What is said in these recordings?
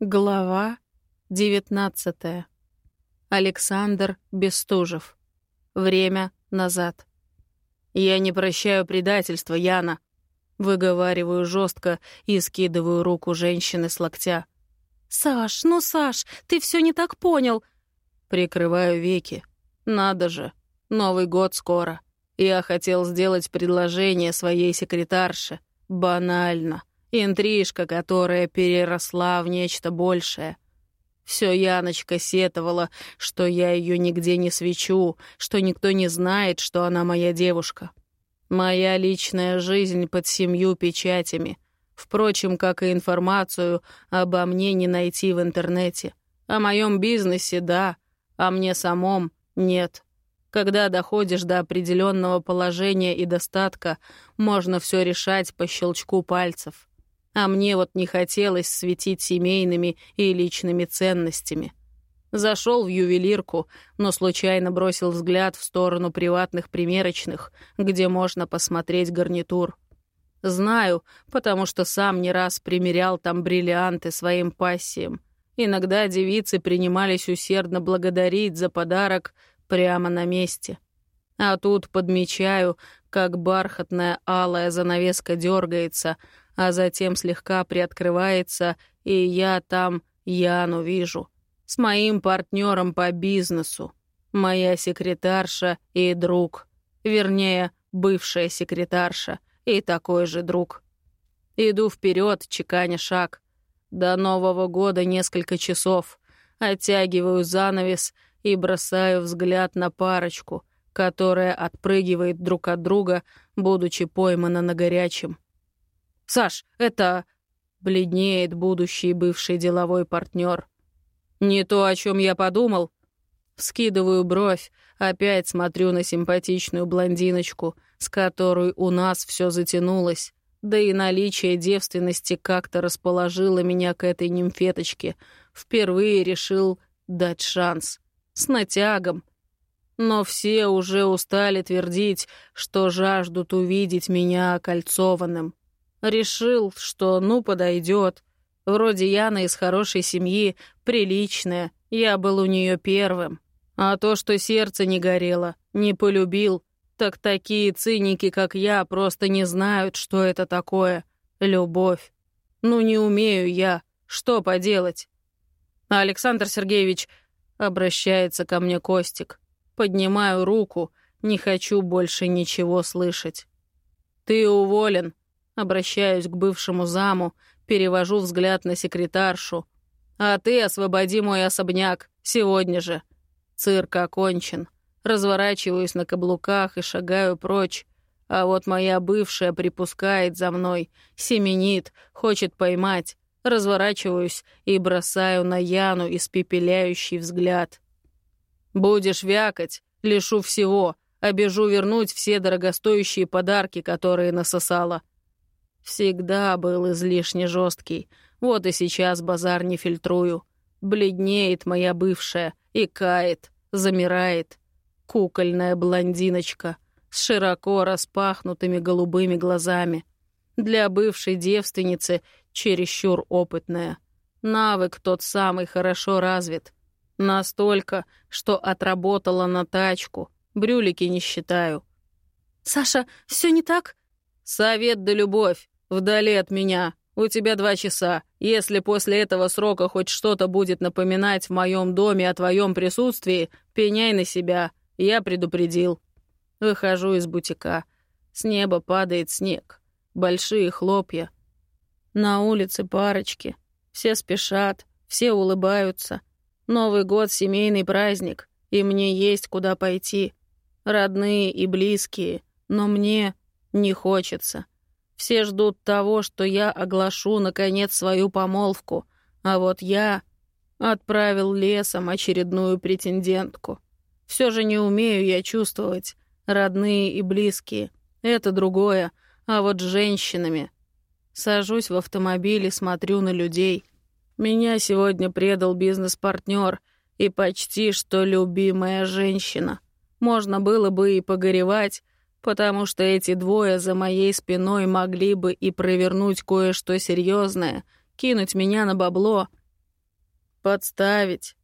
Глава 19. Александр Бестужев. Время назад. «Я не прощаю предательства, Яна», — выговариваю жестко и скидываю руку женщины с локтя. «Саш, ну, Саш, ты все не так понял». Прикрываю веки. «Надо же, Новый год скоро. Я хотел сделать предложение своей секретарше. Банально. Интрижка, которая переросла в нечто большее. Все Яночка сетовала, что я ее нигде не свечу, что никто не знает, что она моя девушка. Моя личная жизнь под семью печатями. Впрочем, как и информацию обо мне не найти в интернете. О моем бизнесе — да, а мне самом — нет. Когда доходишь до определенного положения и достатка, можно все решать по щелчку пальцев. А мне вот не хотелось светить семейными и личными ценностями. Зашел в ювелирку, но случайно бросил взгляд в сторону приватных примерочных, где можно посмотреть гарнитур. Знаю, потому что сам не раз примерял там бриллианты своим пассиям. Иногда девицы принимались усердно благодарить за подарок прямо на месте. А тут подмечаю, как бархатная алая занавеска дергается, а затем слегка приоткрывается, и я там Яну вижу. С моим партнером по бизнесу. Моя секретарша и друг. Вернее, бывшая секретарша и такой же друг. Иду вперед, чеканя шаг. До Нового года несколько часов. Оттягиваю занавес и бросаю взгляд на парочку, которая отпрыгивает друг от друга, будучи поймана на горячем. «Саш, это...» — бледнеет будущий бывший деловой партнер. «Не то, о чем я подумал». Скидываю бровь, опять смотрю на симпатичную блондиночку, с которой у нас все затянулось, да и наличие девственности как-то расположило меня к этой нимфеточке. Впервые решил дать шанс. С натягом. Но все уже устали твердить, что жаждут увидеть меня окольцованным. Решил, что ну подойдет. Вроде Яна из хорошей семьи, приличная, я был у нее первым. А то, что сердце не горело, не полюбил, так такие циники, как я, просто не знают, что это такое. Любовь. Ну не умею я, что поделать? Александр Сергеевич обращается ко мне Костик. Поднимаю руку, не хочу больше ничего слышать. Ты уволен, Обращаюсь к бывшему заму, перевожу взгляд на секретаршу. «А ты освободи мой особняк, сегодня же». Цирк окончен. Разворачиваюсь на каблуках и шагаю прочь. А вот моя бывшая припускает за мной, семенит, хочет поймать. Разворачиваюсь и бросаю на Яну испепеляющий взгляд. «Будешь вякать, лишу всего, обежу вернуть все дорогостоящие подарки, которые насосала. Всегда был излишне жесткий. Вот и сейчас базар не фильтрую. Бледнеет моя бывшая и кает, замирает. Кукольная блондиночка с широко распахнутыми голубыми глазами. Для бывшей девственницы чересчур опытная. Навык тот самый хорошо развит. Настолько, что отработала на тачку. Брюлики не считаю. «Саша, все не так?» «Совет да любовь. Вдали от меня. У тебя два часа. Если после этого срока хоть что-то будет напоминать в моем доме о твоем присутствии, пеняй на себя. Я предупредил». Выхожу из бутика. С неба падает снег. Большие хлопья. На улице парочки. Все спешат, все улыбаются. Новый год — семейный праздник, и мне есть куда пойти. Родные и близкие, но мне не хочется. Все ждут того, что я оглашу, наконец, свою помолвку, а вот я отправил лесом очередную претендентку. Все же не умею я чувствовать, родные и близкие. Это другое, а вот с женщинами. Сажусь в автомобиль и смотрю на людей. Меня сегодня предал бизнес-партнер и почти что любимая женщина. Можно было бы и погоревать, потому что эти двое за моей спиной могли бы и провернуть кое-что серьезное, кинуть меня на бабло. Подставить.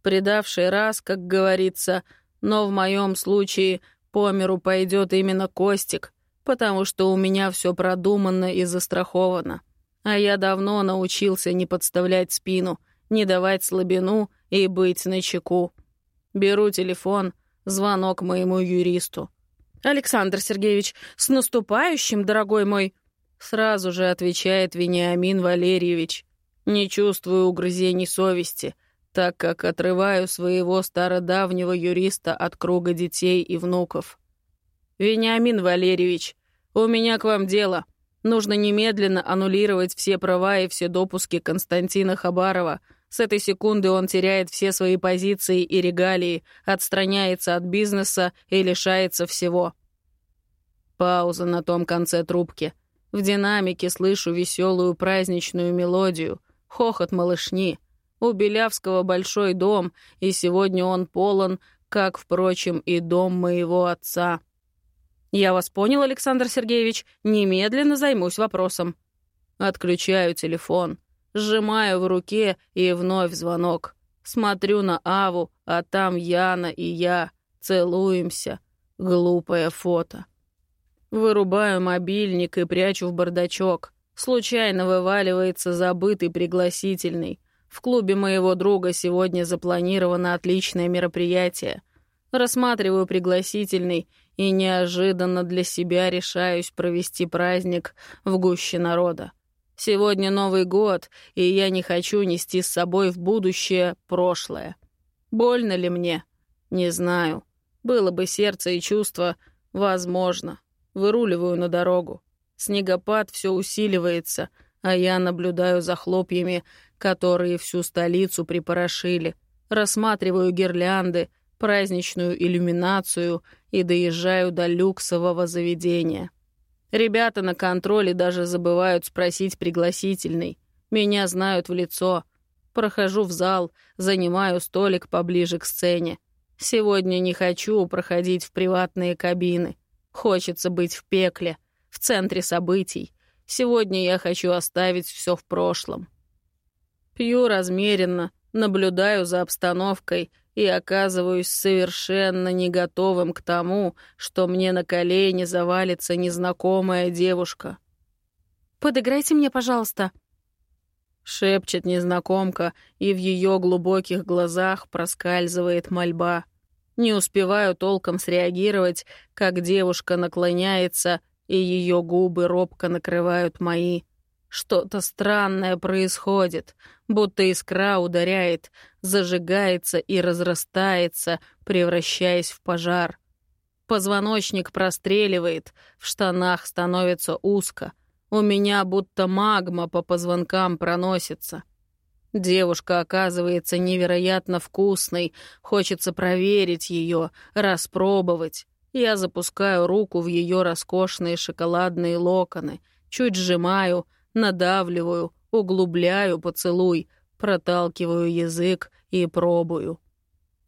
Предавший раз, как говорится, но в моем случае по миру пойдет именно Костик, потому что у меня все продумано и застраховано. А я давно научился не подставлять спину, не давать слабину и быть начеку. Беру телефон, звонок моему юристу. «Александр Сергеевич, с наступающим, дорогой мой!» Сразу же отвечает Вениамин Валерьевич. Не чувствую угрызений совести, так как отрываю своего стародавнего юриста от круга детей и внуков. «Вениамин Валерьевич, у меня к вам дело. Нужно немедленно аннулировать все права и все допуски Константина Хабарова. С этой секунды он теряет все свои позиции и регалии, отстраняется от бизнеса и лишается всего». Пауза на том конце трубки — в динамике слышу веселую праздничную мелодию, хохот малышни. У Белявского большой дом, и сегодня он полон, как, впрочем, и дом моего отца. Я вас понял, Александр Сергеевич. Немедленно займусь вопросом. Отключаю телефон, сжимаю в руке и вновь звонок. Смотрю на Аву, а там Яна и я. Целуемся. Глупое фото. Вырубаю мобильник и прячу в бардачок. Случайно вываливается забытый пригласительный. В клубе моего друга сегодня запланировано отличное мероприятие. Рассматриваю пригласительный и неожиданно для себя решаюсь провести праздник в гуще народа. Сегодня Новый год, и я не хочу нести с собой в будущее прошлое. Больно ли мне? Не знаю. Было бы сердце и чувство, возможно. Выруливаю на дорогу. Снегопад все усиливается, а я наблюдаю за хлопьями, которые всю столицу припорошили. Рассматриваю гирлянды, праздничную иллюминацию и доезжаю до люксового заведения. Ребята на контроле даже забывают спросить пригласительный. Меня знают в лицо. Прохожу в зал, занимаю столик поближе к сцене. Сегодня не хочу проходить в приватные кабины. Хочется быть в пекле, в центре событий. Сегодня я хочу оставить все в прошлом. Пью размеренно, наблюдаю за обстановкой и оказываюсь совершенно не готовым к тому, что мне на колени завалится незнакомая девушка. «Подыграйте мне, пожалуйста», — шепчет незнакомка, и в ее глубоких глазах проскальзывает мольба. Не успеваю толком среагировать, как девушка наклоняется, и ее губы робко накрывают мои. Что-то странное происходит, будто искра ударяет, зажигается и разрастается, превращаясь в пожар. Позвоночник простреливает, в штанах становится узко. У меня будто магма по позвонкам проносится. Девушка оказывается невероятно вкусной, хочется проверить ее, распробовать. Я запускаю руку в ее роскошные шоколадные локоны, чуть сжимаю, надавливаю, углубляю поцелуй, проталкиваю язык и пробую.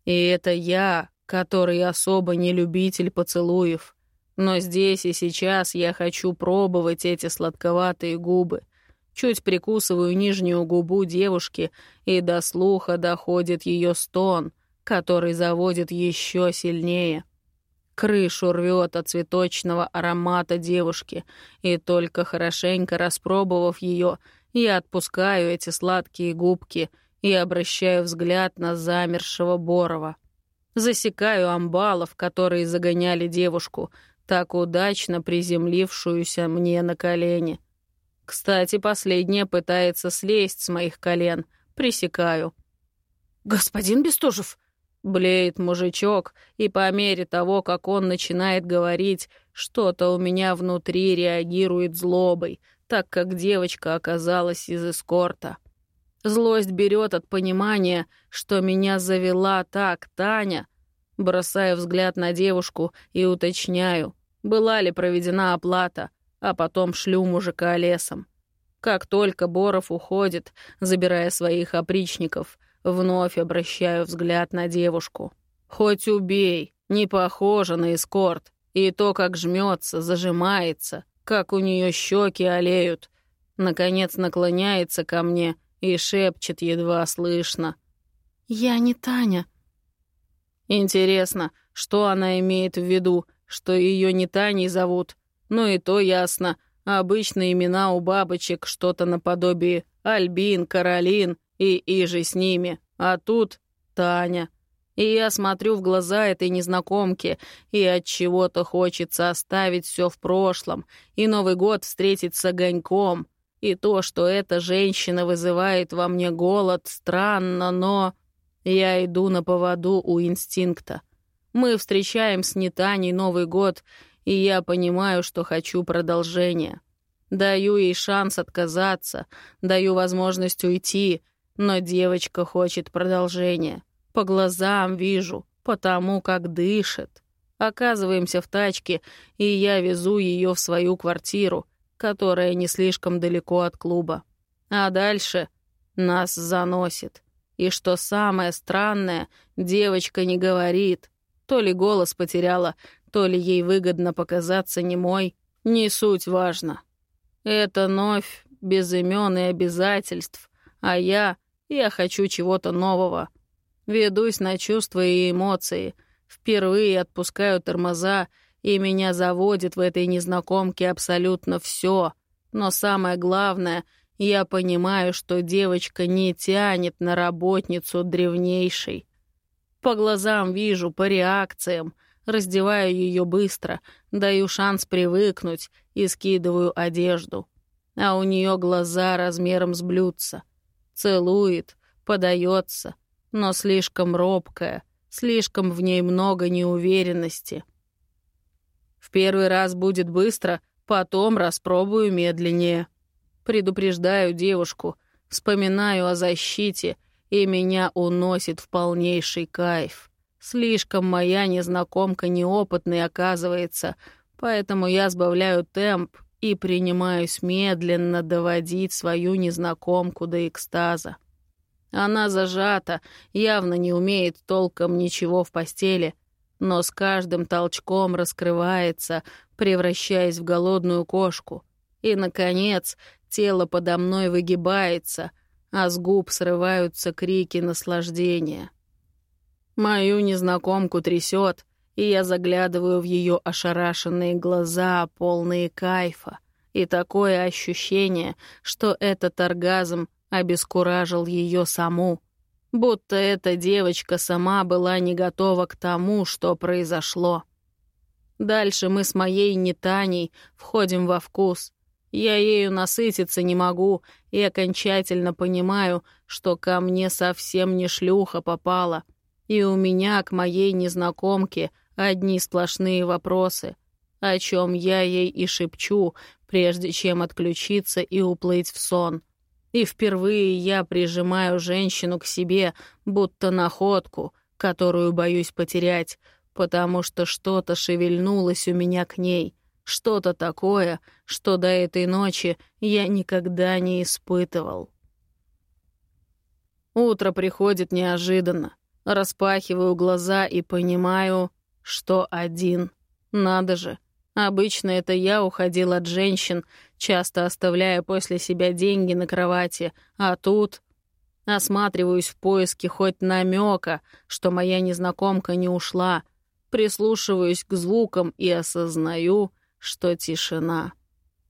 И это я, который особо не любитель поцелуев. Но здесь и сейчас я хочу пробовать эти сладковатые губы — Чуть прикусываю нижнюю губу девушки, и до слуха доходит ее стон, который заводит еще сильнее. Крышу рвет от цветочного аромата девушки, и только хорошенько распробовав ее, я отпускаю эти сладкие губки и обращаю взгляд на замершего Борова. Засекаю амбалов, которые загоняли девушку, так удачно приземлившуюся мне на колени. Кстати, последняя пытается слезть с моих колен. Присекаю. «Господин Бестужев!» Блеет мужичок, и по мере того, как он начинает говорить, что-то у меня внутри реагирует злобой, так как девочка оказалась из эскорта. Злость берет от понимания, что меня завела так Таня. Бросаю взгляд на девушку и уточняю, была ли проведена оплата а потом шлю мужика лесом. Как только Боров уходит, забирая своих опричников, вновь обращаю взгляд на девушку. Хоть убей, не похоже на эскорт. И то, как жмется, зажимается, как у нее щеки олеют. Наконец наклоняется ко мне и шепчет едва слышно. «Я не Таня». Интересно, что она имеет в виду, что ее не Таней зовут? Ну и то ясно. Обычные имена у бабочек что-то наподобие Альбин, Каролин и иже с ними. А тут Таня. И я смотрю в глаза этой незнакомки, и от чего-то хочется оставить все в прошлом, и Новый год встретить с огоньком. И то, что эта женщина вызывает во мне голод, странно, но... Я иду на поводу у инстинкта. Мы встречаем с Нетаней Новый год, и я понимаю, что хочу продолжения. Даю ей шанс отказаться, даю возможность уйти, но девочка хочет продолжения. По глазам вижу, потому как дышит. Оказываемся в тачке, и я везу ее в свою квартиру, которая не слишком далеко от клуба. А дальше нас заносит. И что самое странное, девочка не говорит. То ли голос потеряла, то ли ей выгодно показаться немой. Не суть важно. Это новь без имен и обязательств, а я, я хочу чего-то нового. Ведусь на чувства и эмоции. Впервые отпускаю тормоза, и меня заводит в этой незнакомке абсолютно все. Но самое главное — я понимаю, что девочка не тянет на работницу древнейшей. По глазам вижу, по реакциям. Раздеваю ее быстро, даю шанс привыкнуть и скидываю одежду. А у нее глаза размером с блюдца. Целует, подается, но слишком робкая, слишком в ней много неуверенности. В первый раз будет быстро, потом распробую медленнее. Предупреждаю девушку, вспоминаю о защите, и меня уносит в полнейший кайф. Слишком моя незнакомка неопытной оказывается, поэтому я сбавляю темп и принимаюсь медленно доводить свою незнакомку до экстаза. Она зажата, явно не умеет толком ничего в постели, но с каждым толчком раскрывается, превращаясь в голодную кошку. И, наконец, Тело подо мной выгибается, а с губ срываются крики наслаждения. Мою незнакомку трясет, и я заглядываю в ее ошарашенные глаза, полные кайфа, и такое ощущение, что этот оргазм обескуражил ее саму, будто эта девочка сама была не готова к тому, что произошло. Дальше мы с моей Нетаней входим во вкус, я ею насытиться не могу и окончательно понимаю, что ко мне совсем не шлюха попала. И у меня к моей незнакомке одни сплошные вопросы, о чем я ей и шепчу, прежде чем отключиться и уплыть в сон. И впервые я прижимаю женщину к себе, будто находку, которую боюсь потерять, потому что что-то шевельнулось у меня к ней — что-то такое, что до этой ночи я никогда не испытывал. Утро приходит неожиданно. Распахиваю глаза и понимаю, что один. Надо же. Обычно это я уходил от женщин, часто оставляя после себя деньги на кровати, а тут... Осматриваюсь в поиске хоть намека, что моя незнакомка не ушла, прислушиваюсь к звукам и осознаю, что тишина.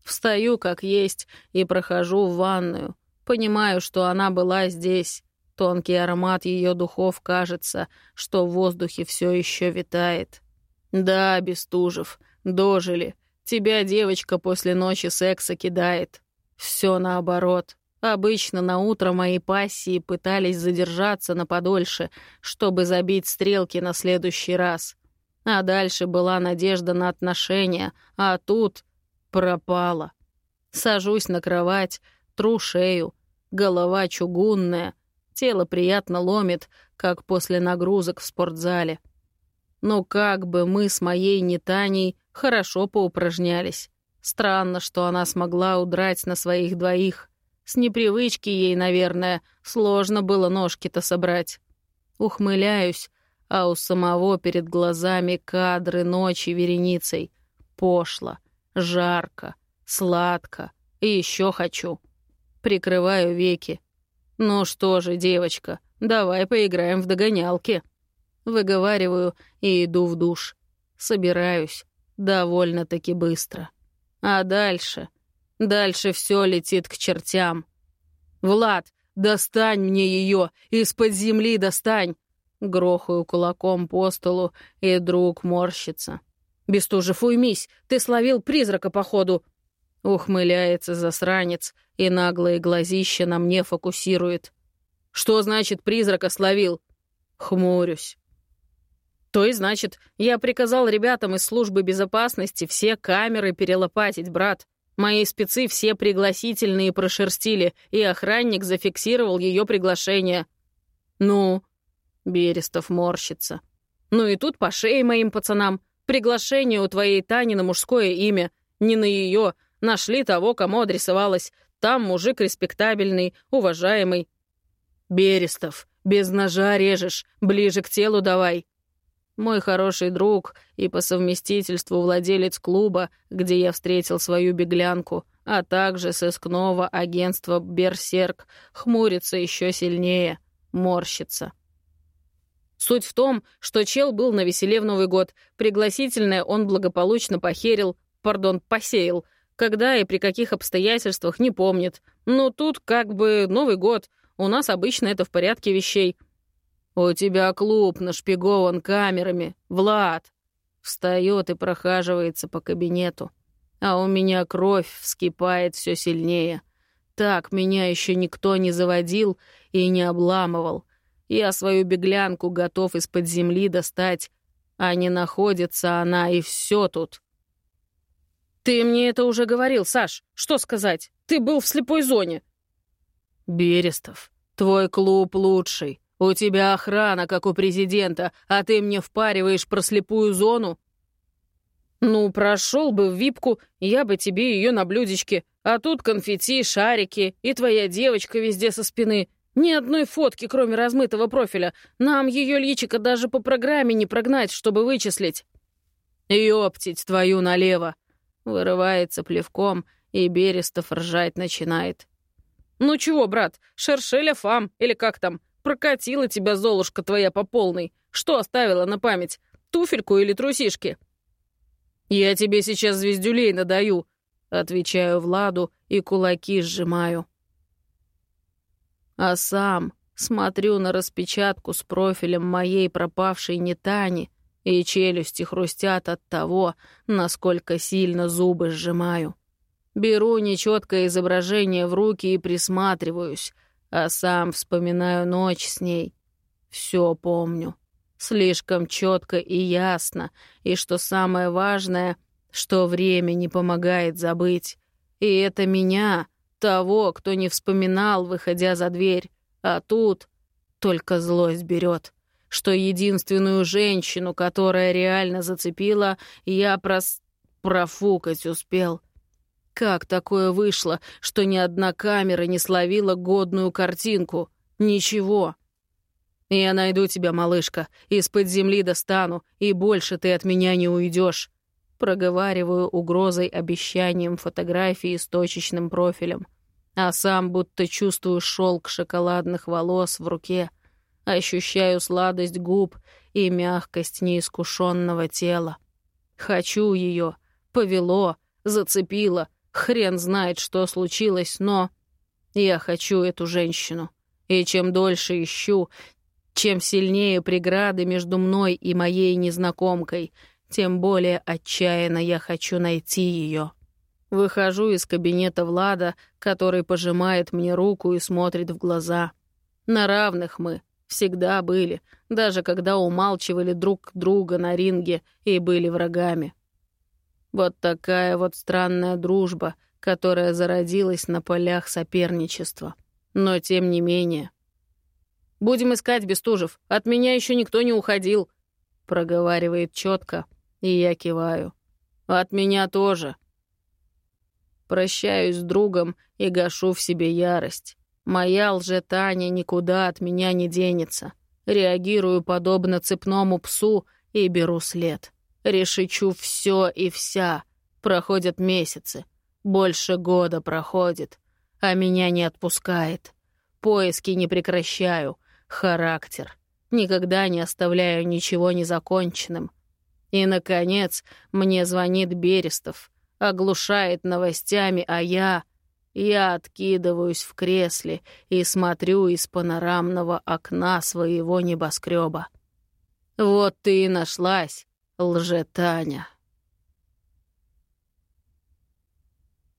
Встаю как есть и прохожу в ванную. Понимаю, что она была здесь. Тонкий аромат ее духов кажется, что в воздухе все еще витает. Да, Бестужев, дожили. Тебя девочка после ночи секса кидает. Все наоборот. Обычно на утро мои пассии пытались задержаться на подольше, чтобы забить стрелки на следующий раз. А дальше была надежда на отношения, а тут пропала. Сажусь на кровать, тру шею, голова чугунная, тело приятно ломит, как после нагрузок в спортзале. Ну как бы мы с моей Нетаней хорошо поупражнялись. Странно, что она смогла удрать на своих двоих. С непривычки ей, наверное, сложно было ножки-то собрать. Ухмыляюсь, а у самого перед глазами кадры ночи вереницей. Пошло, жарко, сладко и еще хочу. Прикрываю веки. «Ну что же, девочка, давай поиграем в догонялки». Выговариваю и иду в душ. Собираюсь. Довольно-таки быстро. А дальше? Дальше все летит к чертям. «Влад, достань мне ее! Из-под земли достань!» Грохаю кулаком по столу, и друг морщится. «Бестужев, уймись! Ты словил призрака, походу!» Ухмыляется засранец, и наглые глазища на мне фокусирует. «Что значит призрака словил?» Хмурюсь. То есть, значит, я приказал ребятам из службы безопасности все камеры перелопатить, брат. Мои спецы все пригласительные прошерстили, и охранник зафиксировал ее приглашение. Ну, Берестов морщится. Ну и тут по шее моим пацанам. Приглашение у твоей Тани на мужское имя. Не на ее. Нашли того, кому адресовалось. Там мужик респектабельный, уважаемый. Берестов, без ножа режешь, ближе к телу давай. Мой хороший друг и по совместительству владелец клуба, где я встретил свою беглянку, а также сыскного агентства «Берсерк», хмурится еще сильнее, морщится. Суть в том, что чел был на веселе в Новый год. Пригласительное он благополучно похерил, пардон, посеял. Когда и при каких обстоятельствах, не помнит. Но тут как бы Новый год. У нас обычно это в порядке вещей. «У тебя клуб нашпигован камерами, Влад!» Встает и прохаживается по кабинету. А у меня кровь вскипает все сильнее. Так меня еще никто не заводил и не обламывал. Я свою беглянку готов из-под земли достать, а не находится она, и все тут. «Ты мне это уже говорил, Саш. Что сказать? Ты был в слепой зоне». «Берестов, твой клуб лучший. «У тебя охрана, как у президента, а ты мне впариваешь про слепую зону?» «Ну, прошел бы в випку, я бы тебе ее на блюдечке. А тут конфетти, шарики и твоя девочка везде со спины. Ни одной фотки, кроме размытого профиля. Нам ее личико даже по программе не прогнать, чтобы вычислить». «Ёптить твою налево!» Вырывается плевком, и Берестов ржать начинает. «Ну чего, брат, шершеля фам, или как там? Прокатила тебя, Золушка твоя, по полной. Что оставила на память? Туфельку или трусишки?» «Я тебе сейчас звездюлей надаю», — отвечаю Владу и кулаки сжимаю. А сам смотрю на распечатку с профилем моей пропавшей Нетани, и челюсти хрустят от того, насколько сильно зубы сжимаю. Беру нечеткое изображение в руки и присматриваюсь, а сам вспоминаю ночь с ней. Все помню. Слишком четко и ясно, и что самое важное, что время не помогает забыть. И это меня, того, кто не вспоминал, выходя за дверь. А тут только злость берет, что единственную женщину, которая реально зацепила, я прос... профукать успел. Как такое вышло, что ни одна камера не словила годную картинку? Ничего. Я найду тебя, малышка, из-под земли достану, и больше ты от меня не уйдешь. Проговариваю угрозой обещанием фотографии с точечным профилем. А сам будто чувствую шелк шоколадных волос в руке, ощущаю сладость губ и мягкость неискушенного тела. Хочу ее, повело, зацепило, Хрен знает, что случилось, но... Я хочу эту женщину. И чем дольше ищу, чем сильнее преграды между мной и моей незнакомкой, тем более отчаянно я хочу найти ее. Выхожу из кабинета Влада, который пожимает мне руку и смотрит в глаза. На равных мы всегда были, даже когда умалчивали друг друга на ринге и были врагами. Вот такая вот странная дружба, которая зародилась на полях соперничества. Но тем не менее. «Будем искать, Бестужев. От меня еще никто не уходил», — проговаривает четко, и я киваю. «От меня тоже». Прощаюсь с другом и гашу в себе ярость. Моя лже-Таня никуда от меня не денется. Реагирую подобно цепному псу и беру след. Решичу все и вся. Проходят месяцы. Больше года проходит. А меня не отпускает. Поиски не прекращаю. Характер. Никогда не оставляю ничего незаконченным. И, наконец, мне звонит Берестов, оглушает новостями, а я... Я откидываюсь в кресле и смотрю из панорамного окна своего небоскреба. Вот ты и нашлась, лжетаня.